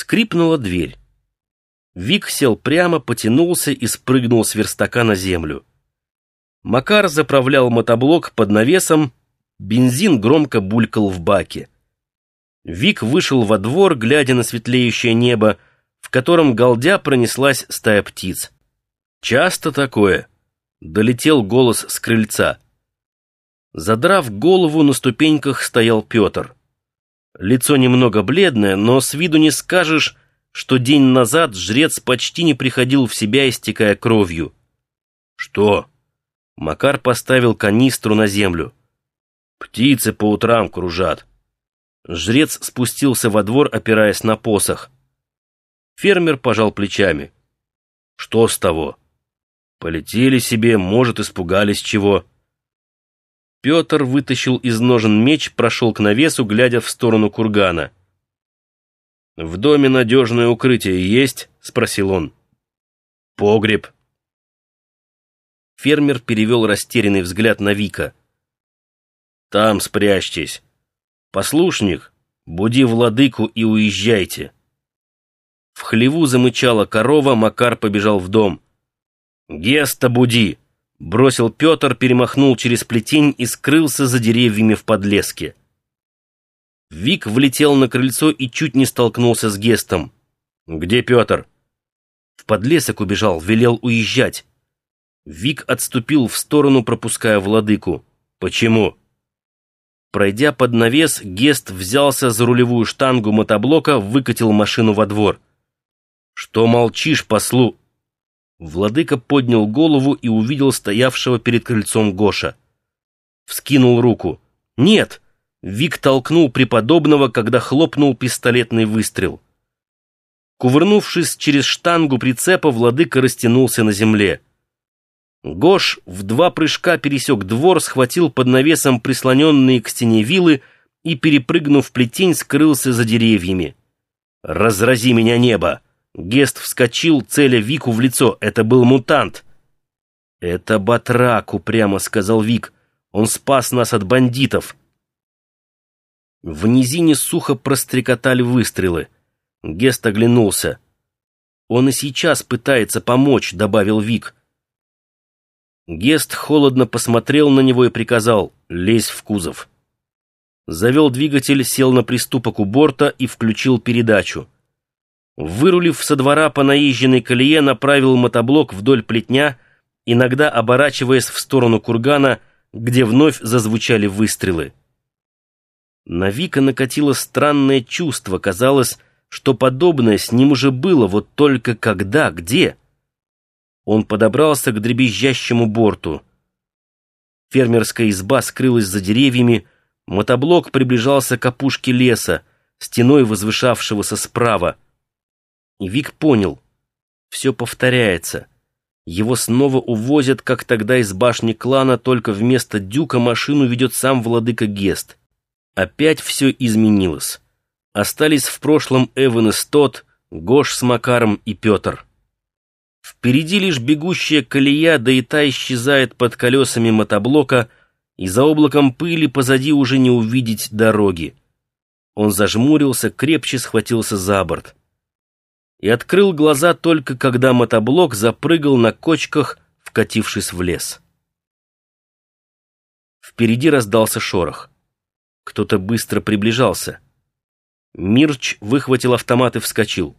Скрипнула дверь. Вик сел прямо, потянулся и спрыгнул с верстака на землю. Макар заправлял мотоблок под навесом, бензин громко булькал в баке. Вик вышел во двор, глядя на светлеющее небо, в котором голдя пронеслась стая птиц. «Часто такое?» — долетел голос с крыльца. Задрав голову, на ступеньках стоял Петр. Лицо немного бледное, но с виду не скажешь, что день назад жрец почти не приходил в себя, истекая кровью. «Что?» Макар поставил канистру на землю. «Птицы по утрам кружат». Жрец спустился во двор, опираясь на посох. Фермер пожал плечами. «Что с того? Полетели себе, может, испугались чего». Петр вытащил из ножен меч, прошел к навесу, глядя в сторону кургана. «В доме надежное укрытие есть?» — спросил он. «Погреб». Фермер перевел растерянный взгляд на Вика. «Там спрячьтесь. Послушник, буди владыку и уезжайте». В хлеву замычала корова, Макар побежал в дом. «Геста буди!» — бросил Петр, перемахнул через плетень и скрылся за деревьями в подлеске. Вик влетел на крыльцо и чуть не столкнулся с Гестом. «Где Петр?» В подлесок убежал, велел уезжать. Вик отступил в сторону, пропуская владыку. «Почему?» Пройдя под навес, Гест взялся за рулевую штангу мотоблока, выкатил машину во двор. «Что молчишь, послу?» Владыка поднял голову и увидел стоявшего перед крыльцом Гоша. Вскинул руку. «Нет!» Вик толкнул преподобного, когда хлопнул пистолетный выстрел. Кувырнувшись через штангу прицепа, владыка растянулся на земле. Гош в два прыжка пересек двор, схватил под навесом прислоненные к стене вилы и, перепрыгнув плетень, скрылся за деревьями. «Разрази меня небо!» Гест вскочил, целя Вику в лицо. Это был мутант. «Это Батрак», — упрямо сказал Вик. «Он спас нас от бандитов». В низине сухо прострекотали выстрелы. Гест оглянулся. «Он и сейчас пытается помочь», — добавил Вик. Гест холодно посмотрел на него и приказал «Лезь в кузов». Завел двигатель, сел на приступок у борта и включил передачу. Вырулив со двора по наезженной колее, направил мотоблок вдоль плетня, иногда оборачиваясь в сторону кургана, где вновь зазвучали выстрелы. На Вика накатило странное чувство. Казалось, что подобное с ним уже было, вот только когда, где? Он подобрался к дребезжащему борту. Фермерская изба скрылась за деревьями, мотоблок приближался к опушке леса, стеной возвышавшегося справа. Вик понял, все повторяется. Его снова увозят, как тогда из башни клана, только вместо дюка машину ведет сам владыка Гест. Опять все изменилось. Остались в прошлом Эван и Стот, Гош с Макаром и Петр. Впереди лишь бегущая колея, да и та исчезает под колесами мотоблока, и за облаком пыли позади уже не увидеть дороги. Он зажмурился, крепче схватился за борт. И открыл глаза только когда мотоблок запрыгал на кочках, вкатившись в лес. Впереди раздался шорох. Кто-то быстро приближался. Мирч выхватил автомат и вскочил.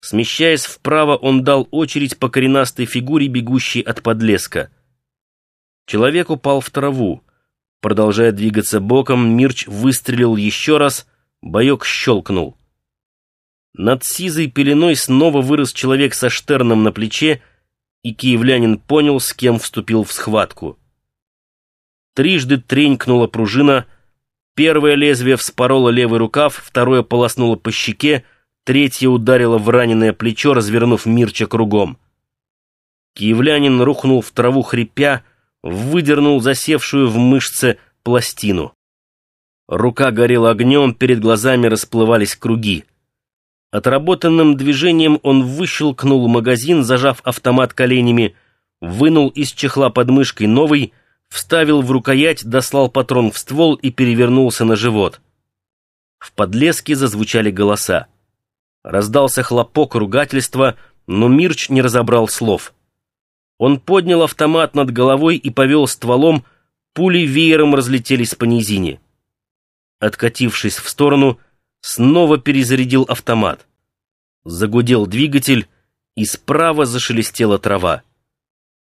Смещаясь вправо, он дал очередь по коренастой фигуре, бегущей от подлеска. Человек упал в траву. Продолжая двигаться боком, Мирч выстрелил еще раз, боек щелкнул. Над сизой пеленой снова вырос человек со штерном на плече, и киевлянин понял, с кем вступил в схватку. Трижды тренькнула пружина — Первое лезвие вспороло левый рукав, второе полоснуло по щеке, третье ударило в раненое плечо, развернув Мирча кругом. Киевлянин рухнул в траву хрипя, выдернул засевшую в мышце пластину. Рука горела огнем, перед глазами расплывались круги. Отработанным движением он выщелкнул магазин, зажав автомат коленями, вынул из чехла под мышкой новый — вставил в рукоять, дослал патрон в ствол и перевернулся на живот. В подлеске зазвучали голоса. Раздался хлопок ругательства, но Мирч не разобрал слов. Он поднял автомат над головой и повел стволом, пули веером разлетелись по низине. Откатившись в сторону, снова перезарядил автомат. Загудел двигатель, и справа зашелестела трава.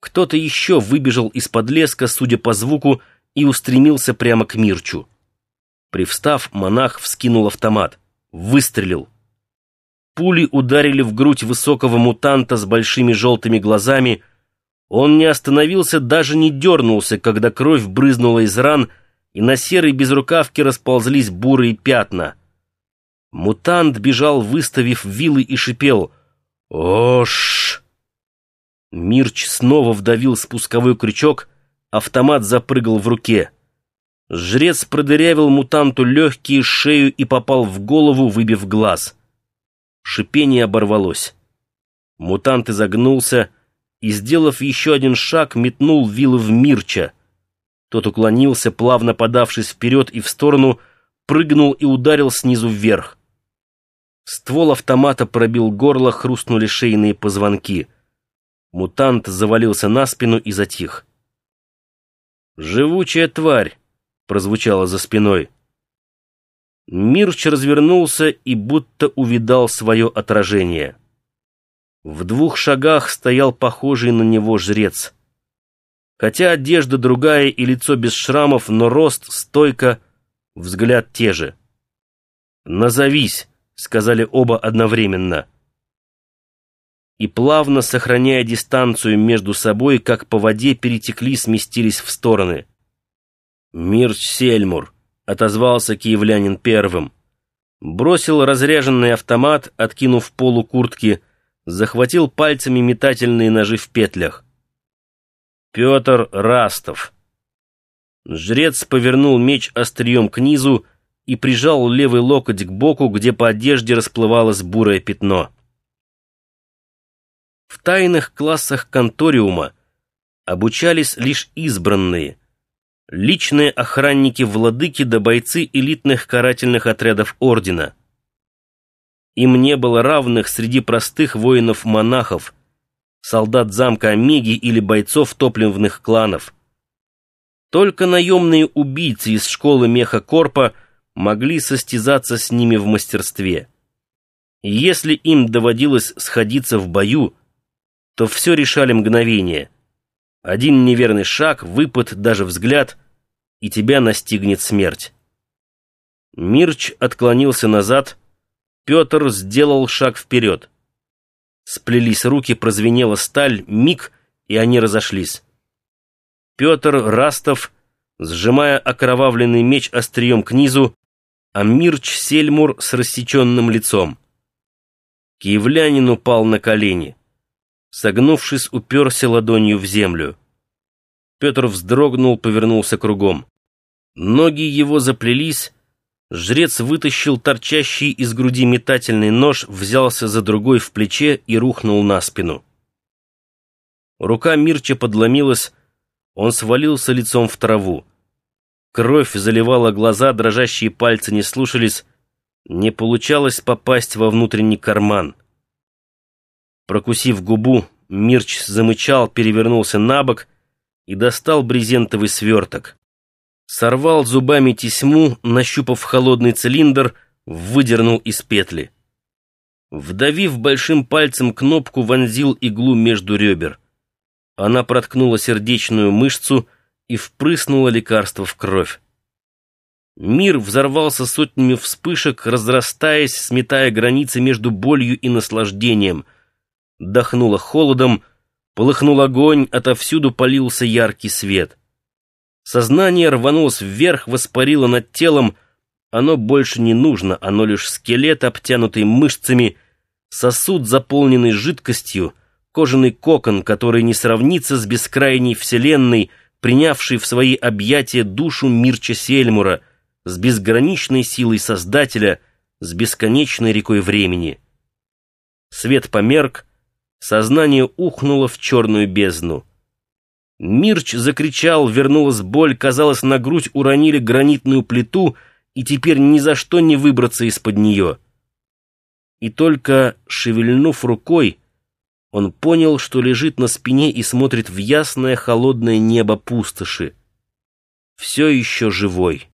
Кто-то еще выбежал из-под леска, судя по звуку, и устремился прямо к Мирчу. Привстав, монах вскинул автомат. Выстрелил. Пули ударили в грудь высокого мутанта с большими желтыми глазами. Он не остановился, даже не дернулся, когда кровь брызнула из ран, и на серой безрукавке расползлись бурые пятна. Мутант бежал, выставив вилы, и шипел «Ош!». Мирч снова вдавил спусковой крючок, автомат запрыгал в руке. Жрец продырявил мутанту легкие, шею и попал в голову, выбив глаз. Шипение оборвалось. Мутант изогнулся и, сделав еще один шаг, метнул вилы в Мирча. Тот уклонился, плавно подавшись вперед и в сторону, прыгнул и ударил снизу вверх. Ствол автомата пробил горло, хрустнули шейные позвонки. Мутант завалился на спину и затих. «Живучая тварь!» — прозвучало за спиной. Мирч развернулся и будто увидал свое отражение. В двух шагах стоял похожий на него жрец. Хотя одежда другая и лицо без шрамов, но рост, стойка, взгляд те же. «Назовись!» — сказали оба одновременно. И плавно, сохраняя дистанцию между собой, как по воде перетекли, сместились в стороны. «Мирч Сельмур», — отозвался киевлянин первым. Бросил разряженный автомат, откинув полу куртки, захватил пальцами метательные ножи в петлях. Петр Растов. Жрец повернул меч острием к низу и прижал левый локоть к боку, где по одежде расплывалось бурое пятно. В тайных классах конториума обучались лишь избранные, личные охранники владыки да бойцы элитных карательных отрядов ордена. Им не было равных среди простых воинов-монахов, солдат замка Омеги или бойцов топливных кланов. Только наемные убийцы из школы Меха Корпа могли состязаться с ними в мастерстве. И если им доводилось сходиться в бою, то все решали мгновение. Один неверный шаг, выпад, даже взгляд, и тебя настигнет смерть. Мирч отклонился назад, Петр сделал шаг вперед. Сплелись руки, прозвенела сталь, миг, и они разошлись. Петр Растов, сжимая окровавленный меч острием к низу, а Мирч Сельмур с рассеченным лицом. Киевлянин упал на колени. Согнувшись, уперся ладонью в землю. Петр вздрогнул, повернулся кругом. Ноги его заплелись, жрец вытащил торчащий из груди метательный нож, взялся за другой в плече и рухнул на спину. Рука Мирча подломилась, он свалился лицом в траву. Кровь заливала глаза, дрожащие пальцы не слушались, не получалось попасть во внутренний карман. Прокусив губу, Мирч замычал, перевернулся на бок и достал брезентовый сверток. Сорвал зубами тесьму, нащупав холодный цилиндр, выдернул из петли. Вдавив большим пальцем кнопку, вонзил иглу между ребер. Она проткнула сердечную мышцу и впрыснула лекарство в кровь. Мир взорвался сотнями вспышек, разрастаясь, сметая границы между болью и наслаждением. Дохнуло холодом, полыхнул огонь, отовсюду полился яркий свет. Сознание рванулось вверх, воспарило над телом. Оно больше не нужно, оно лишь скелет, обтянутый мышцами, сосуд, заполненный жидкостью, кожаный кокон, который не сравнится с бескрайней вселенной, принявшей в свои объятия душу Мирча Сельмура, с безграничной силой Создателя, с бесконечной рекой времени. Свет померк, сознание ухнуло в черную бездну. Мирч закричал, вернулась боль, казалось, на грудь уронили гранитную плиту, и теперь ни за что не выбраться из-под нее. и только шевельнув рукой, он понял, что лежит на спине и смотрит в ясное холодное небо пустоши. Все еще живой.